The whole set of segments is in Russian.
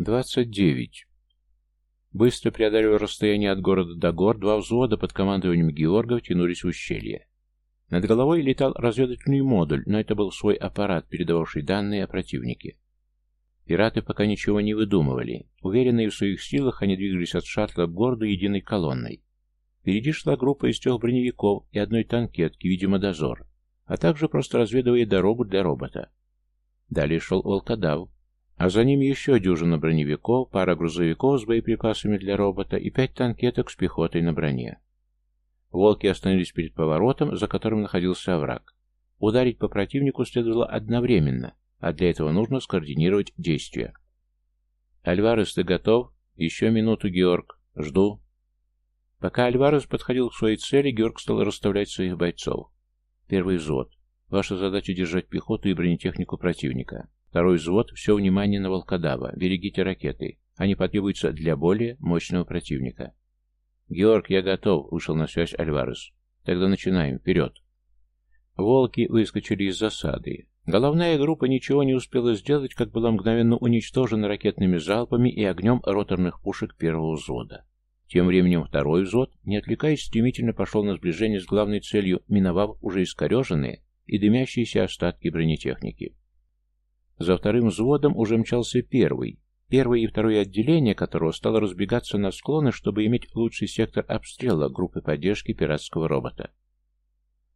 29. Быстро преодолев расстояние от города до гор, два взвода под командованием Георгов тянулись в ущелье. Над головой летал разведывательный модуль, но это был свой аппарат, передававший данные о противнике. Пираты пока ничего не выдумывали. Уверенные в своих силах, они двигались от шаттла к городу единой колонной. Впереди шла группа из трех броневиков и одной танкетки, видимо, дозор, а также просто разведывая дорогу для робота. Далее шел волкодав, а за ним еще дюжина броневиков, пара грузовиков с боеприпасами для робота и пять танкеток с пехотой на броне. Волки остановились перед поворотом, за которым находился овраг. Ударить по противнику следовало одновременно, а для этого нужно скоординировать действия. «Альварес, ты готов?» «Еще минуту, Георг. Жду». Пока Альварес подходил к своей цели, Георг стал расставлять своих бойцов. Первый взвод. Ваша задача держать пехоту и бронетехнику противника. Второй взвод, все внимание на волкодава, берегите ракеты. Они потребуются для более мощного противника. «Георг, я готов», — вышел на связь Альварес. «Тогда начинаем. Вперед!» Волки выскочили из засады. Головная группа ничего не успела сделать, как была мгновенно уничтожена ракетными залпами и огнем роторных пушек первого взвода. Тем временем второй взвод, не отвлекаясь, стремительно пошел на сближение с главной целью, миновав уже искореженные и дымящиеся остатки бронетехники. За вторым взводом уже мчался первый. Первое и второе отделение которого стало разбегаться на склоны, чтобы иметь лучший сектор обстрела группы поддержки пиратского робота.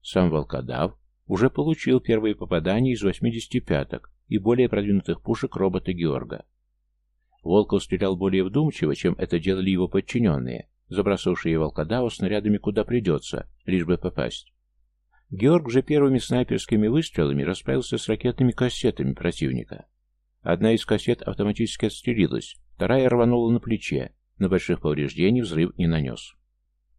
Сам волкодав уже получил первые попадания из 85-ок и более продвинутых пушек робота Георга. Волков стрелял более вдумчиво, чем это делали его подчиненные, забросавшие волкодава снарядами куда придется, лишь бы попасть. Георг же первыми снайперскими выстрелами расправился с ракетными кассетами противника. Одна из кассет автоматически отстрелилась, вторая рванула на плече, но больших повреждений взрыв не нанес.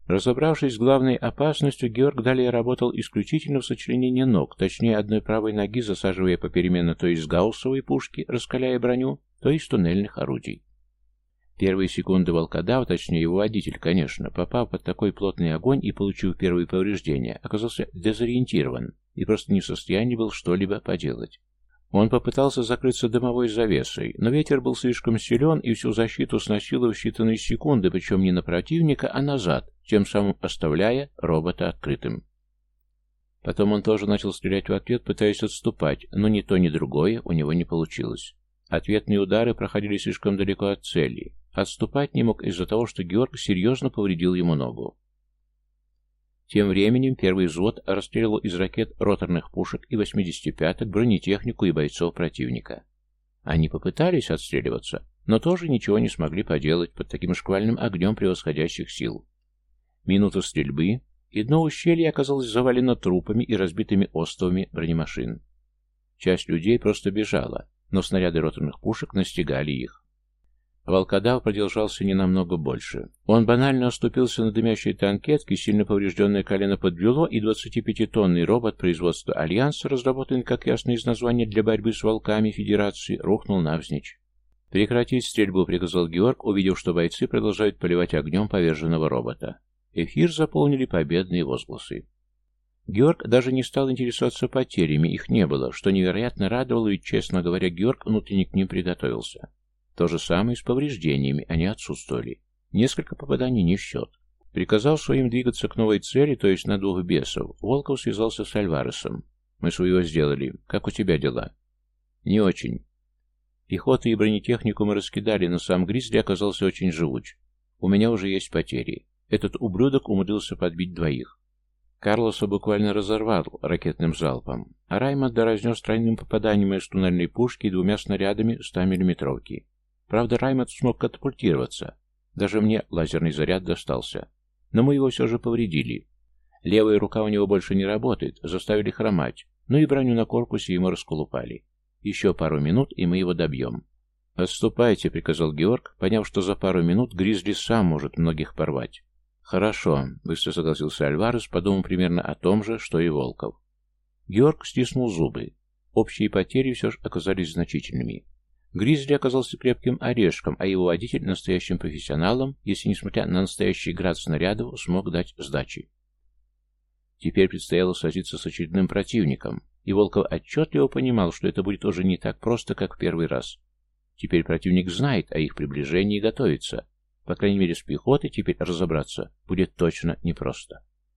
Разобравшись с главной опасностью, Георг далее работал исключительно в сочленении ног, точнее одной правой ноги засаживая попеременно то из гауссовой пушки, раскаляя броню, то из туннельных орудий. Первые секунды волкодава, точнее его водитель, конечно, попав под такой плотный огонь и получив первые повреждения, оказался дезориентирован и просто не в состоянии был что-либо поделать. Он попытался закрыться дымовой завесой, но ветер был слишком силен и всю защиту сносило в считанные секунды, причем не на противника, а назад, тем самым оставляя робота открытым. Потом он тоже начал стрелять в ответ, пытаясь отступать, но ни то, ни другое у него не получилось. Ответные удары проходили слишком далеко от цели. Отступать не мог из-за того, что Георг серьезно повредил ему ногу. Тем временем первый взвод расстреливал из ракет роторных пушек и 85-ок бронетехнику и бойцов противника. Они попытались отстреливаться, но тоже ничего не смогли поделать под таким шквальным огнем превосходящих сил. Минута стрельбы, и дно ущелья оказалось завалено трупами и разбитыми остовами бронемашин. Часть людей просто бежала, но снаряды роторных пушек настигали их. Волкодав продержался не намного больше. Он банально оступился на дымящей танкетке, сильно поврежденное колено подвело, и 25-тонный робот производства Альянса, разработанный, как ясно из названия, для борьбы с волками Федерации, рухнул навзничь. «Прекратить стрельбу», — приказал Георг, увидев, что бойцы продолжают поливать огнем поверженного робота. Эфир заполнили победные возгласы. Георг даже не стал интересоваться потерями, их не было, что невероятно радовало, ведь, честно говоря, Георг внутренне к ним приготовился. То же самое с повреждениями, они отсутствовали. Несколько попаданий не в счет. Приказал своим двигаться к новой цели, то есть на двух бесов, Волков связался с Альваресом. «Мы своего сделали. Как у тебя дела?» «Не очень. Пехоту и бронетехнику мы раскидали, но сам Гризли оказался очень живуч. У меня уже есть потери. Этот ублюдок умудрился подбить двоих. Карлоса буквально разорвал ракетным залпом, а Раймонда разнес тройным попаданием из туннельной пушки и двумя снарядами 100-миллиметровки. Правда, Раймонд смог катапультироваться. Даже мне лазерный заряд достался. Но мы его все же повредили. Левая рука у него больше не работает, заставили хромать, ну и броню на корпусе ему расколупали. Еще пару минут, и мы его добьем. «Отступайте», — приказал Георг, поняв, что за пару минут Гризли сам может многих порвать. «Хорошо», — быстро согласился Альварес, подумал примерно о том же, что и Волков. Георг стиснул зубы. Общие потери все же оказались значительными. Гризли оказался крепким орешком, а его водитель — настоящим профессионалом, если, несмотря на настоящий град снарядов, смог дать сдачи. Теперь предстояло сразиться с очередным противником, и Волков отчетливо понимал, что это будет уже не так просто, как в первый раз. Теперь противник знает о их приближении и готовится. По крайней мере, с пехотой теперь разобраться будет точно непросто.